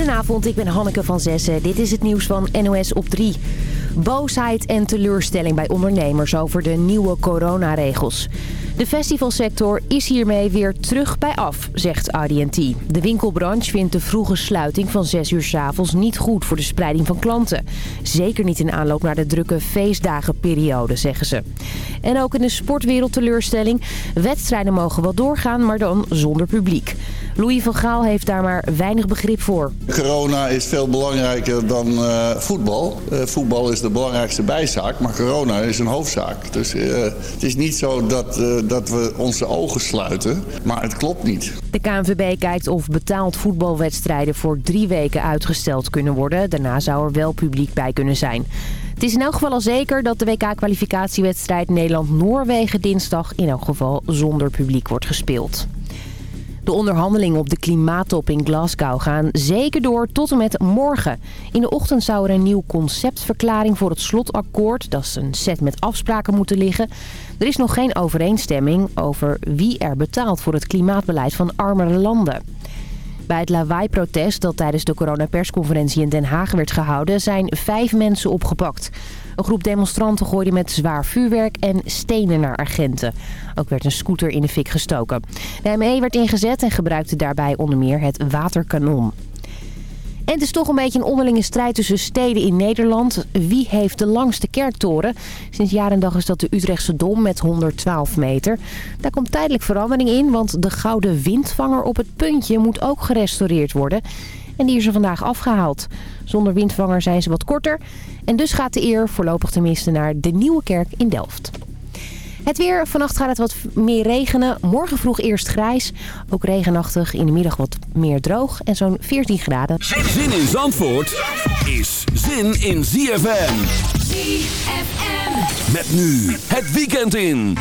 Goedenavond, ik ben Hanneke van Zessen. Dit is het nieuws van NOS op 3. Boosheid en teleurstelling bij ondernemers over de nieuwe coronaregels. De festivalsector is hiermee weer terug bij af, zegt AD&T. De winkelbranche vindt de vroege sluiting van 6 uur s avonds niet goed voor de spreiding van klanten. Zeker niet in aanloop naar de drukke feestdagenperiode, zeggen ze. En ook in de sportwereld teleurstelling. Wedstrijden mogen wel doorgaan, maar dan zonder publiek. Louis van Gaal heeft daar maar weinig begrip voor. Corona is veel belangrijker dan uh, voetbal. Uh, voetbal is de belangrijkste bijzaak, maar corona is een hoofdzaak. Dus uh, het is niet zo dat, dat we onze ogen sluiten, maar het klopt niet. De KNVB kijkt of betaald voetbalwedstrijden voor drie weken uitgesteld kunnen worden. Daarna zou er wel publiek bij kunnen zijn. Het is in elk geval al zeker dat de WK-kwalificatiewedstrijd Nederland-Noorwegen dinsdag in elk geval zonder publiek wordt gespeeld. De onderhandelingen op de klimaattop in Glasgow gaan zeker door tot en met morgen. In de ochtend zou er een nieuw conceptverklaring voor het slotakkoord. Dat is een set met afspraken moeten liggen. Er is nog geen overeenstemming over wie er betaalt voor het klimaatbeleid van armere landen. Bij het lawaai-protest dat tijdens de coronapersconferentie in Den Haag werd gehouden... zijn vijf mensen opgepakt. Een groep demonstranten gooide met zwaar vuurwerk en stenen naar agenten. Ook werd een scooter in de fik gestoken. De ME werd ingezet en gebruikte daarbij onder meer het waterkanon. En het is toch een beetje een onderlinge strijd tussen steden in Nederland. Wie heeft de langste kerktoren? Sinds jaar en dag is dat de Utrechtse Dom met 112 meter. Daar komt tijdelijk verandering in, want de gouden windvanger op het puntje moet ook gerestaureerd worden. En die is er vandaag afgehaald. Zonder windvanger zijn ze wat korter. En dus gaat de eer voorlopig tenminste naar de Nieuwe Kerk in Delft. Het weer. Vannacht gaat het wat meer regenen. Morgen vroeg eerst grijs. Ook regenachtig. In de middag wat meer droog. En zo'n 14 graden. Zin in Zandvoort is zin in ZFM. ZFM. Met nu het weekend in.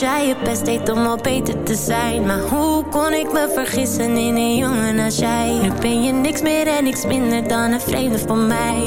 Dat jij je best deed om al beter te zijn. Maar hoe kon ik me vergissen in een jongen als jij? Nu ben je niks meer en niks minder dan een vreemde van mij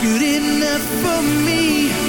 good enough for me.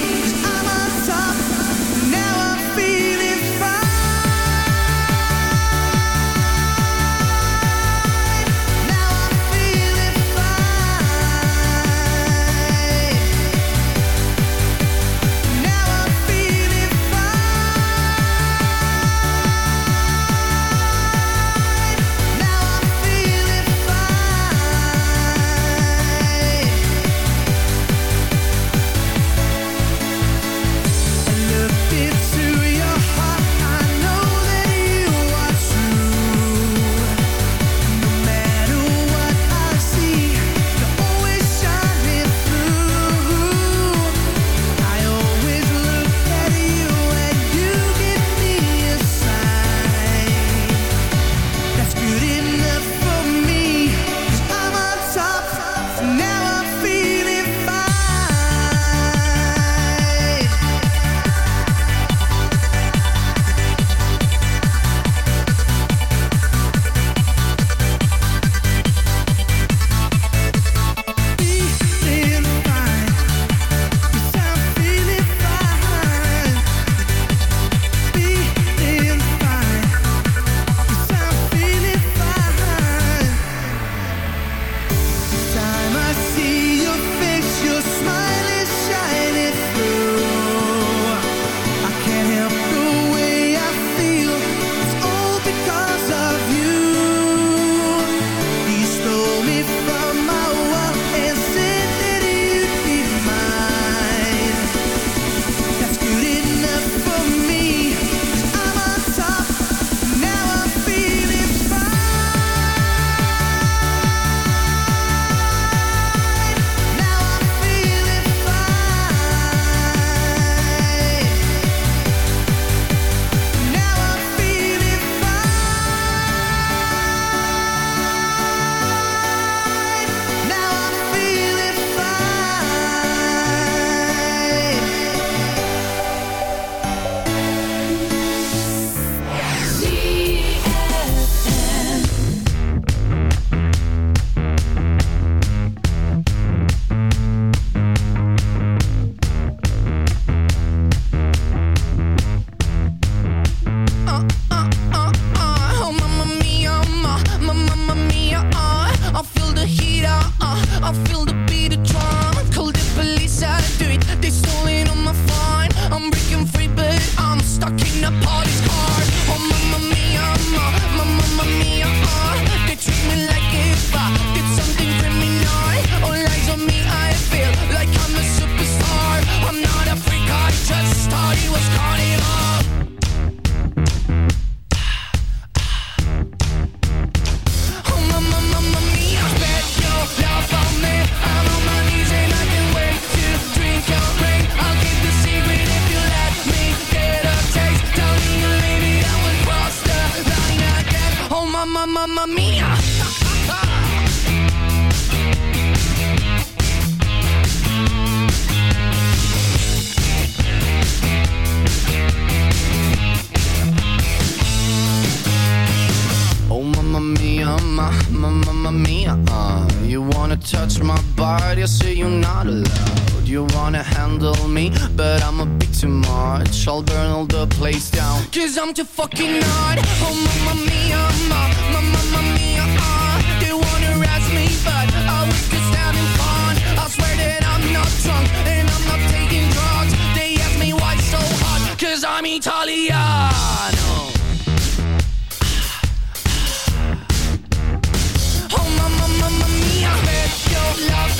say you're not allowed. You wanna handle me, but I'm a bit too much. I'll burn all the place down Cause I'm too fucking hot. Oh mamma mia, ma, ma, mamma mia, ah. They wanna arrest me, but I was just having fun. I swear that I'm not drunk, and I'm not taking drugs. They ask me why so hot, cause I'm Italiano. Oh, love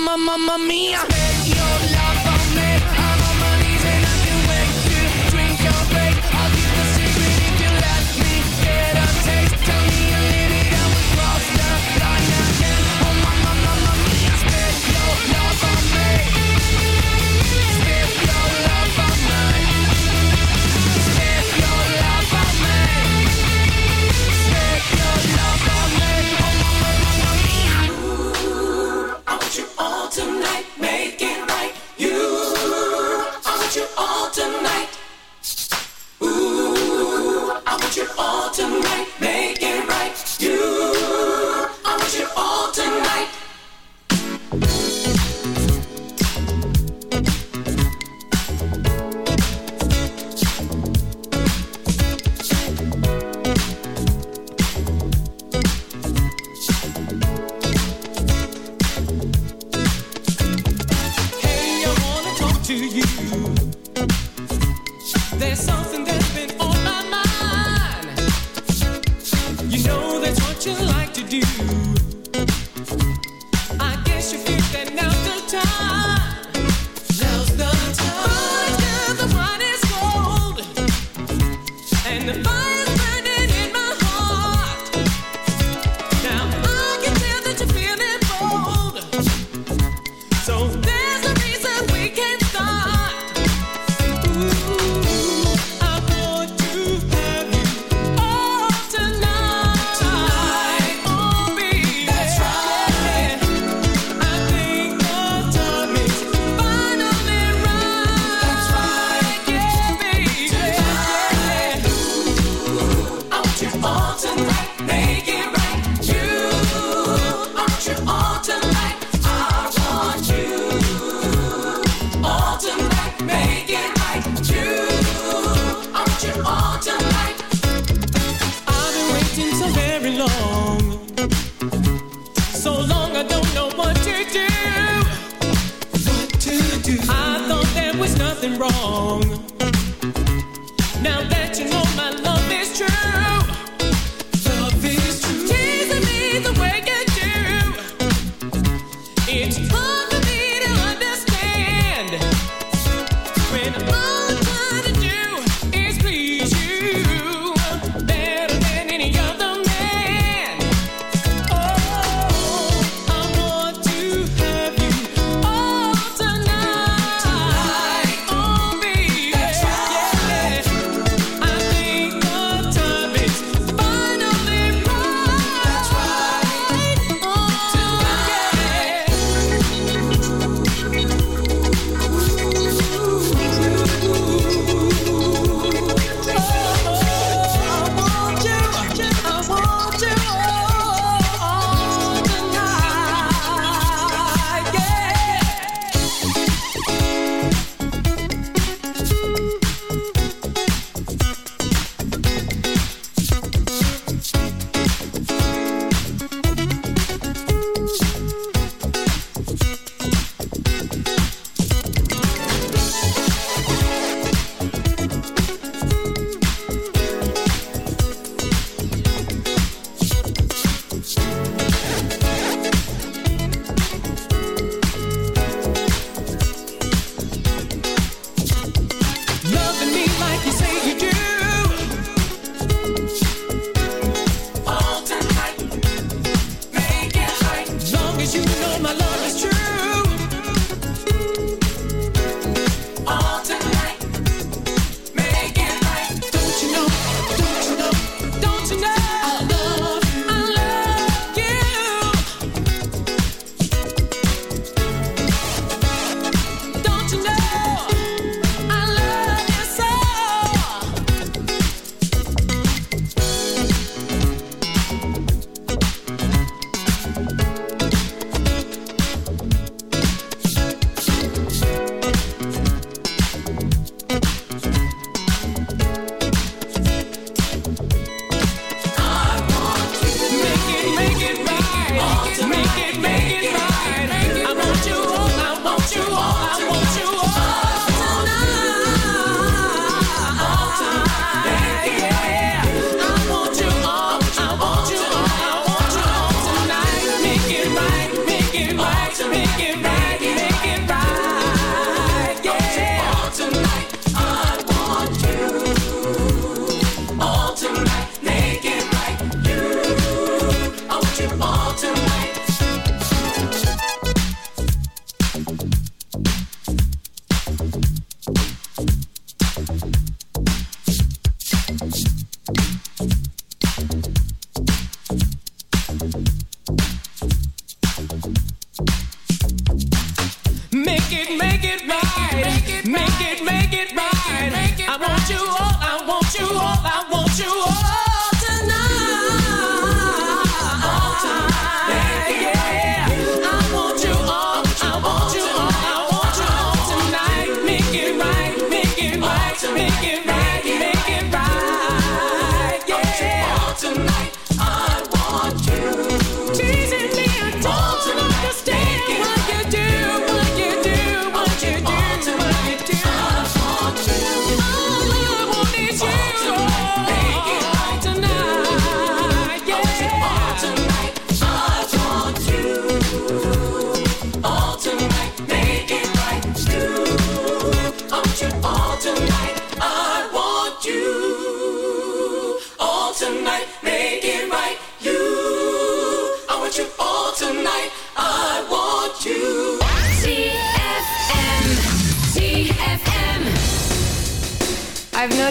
mamma, mamma mia.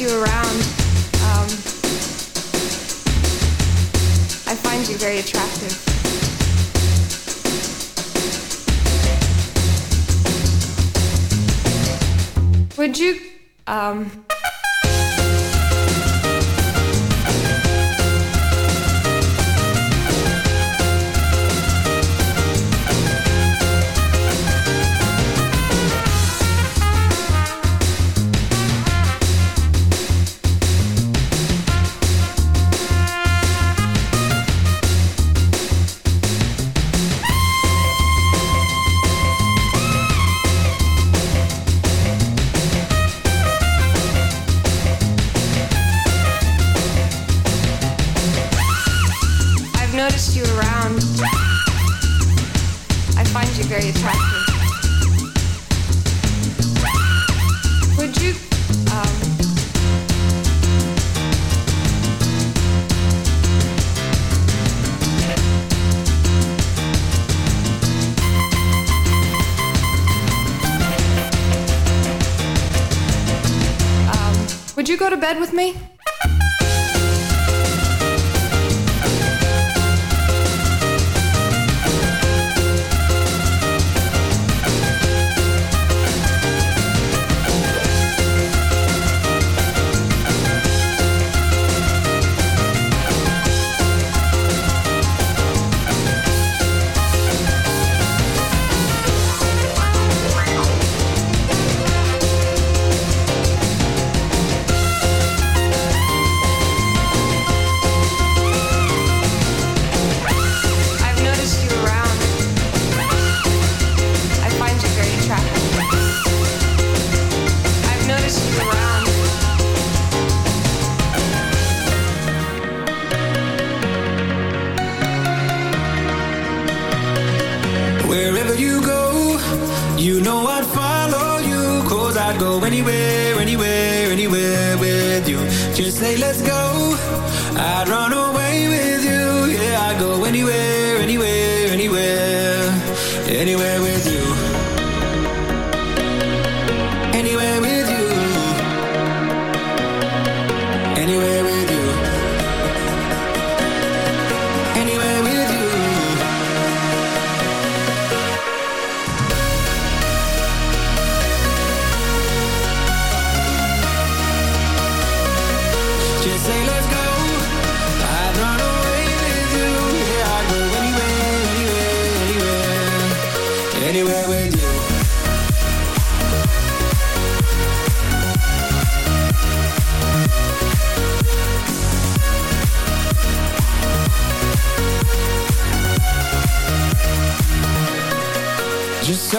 you around. bed with me? anywhere with you.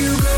you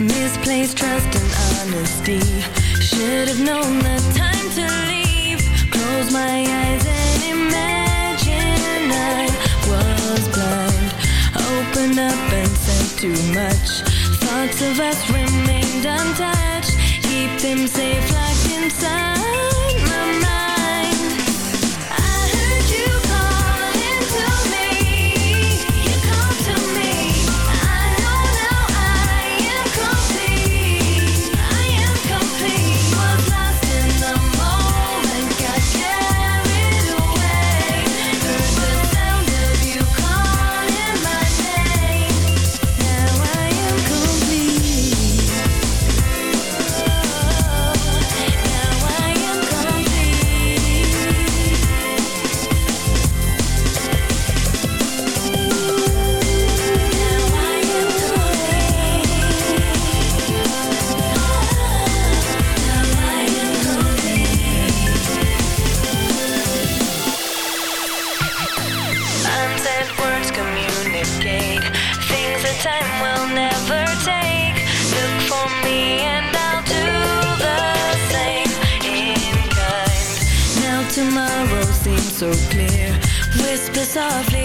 Misplaced trust and honesty. Should have known the time to leave. Close my eyes and imagine I was blind. Open up and said too much. Thoughts of us remained untouched. Keep them safe locked inside. so clear. Whisper softly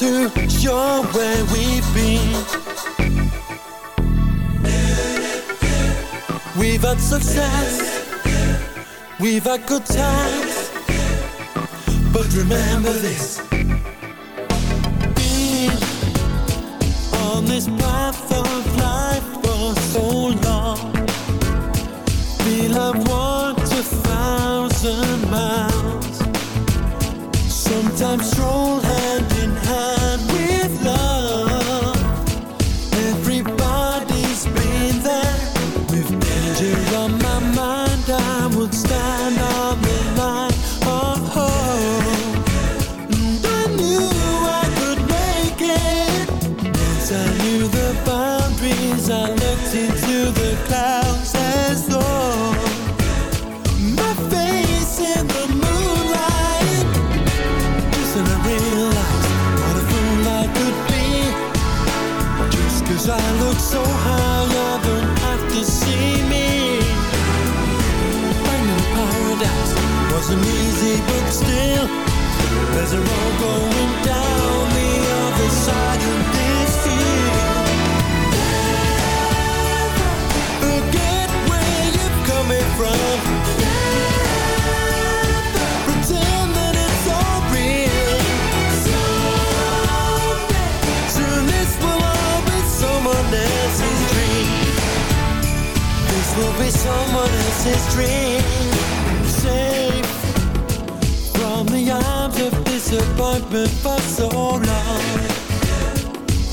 to show where we've been. We've had success, we've had good times, but remember this. Been on this path of life for so long, we'll have walked a thousand miles, sometimes strong. looked so high to see me. Finding paradise wasn't easy, but still, there's a road going down the other side will be someone else's dream. Safe from the arms of disappointment for so long.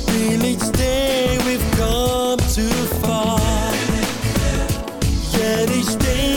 Feel each day we've come too far. Yet each day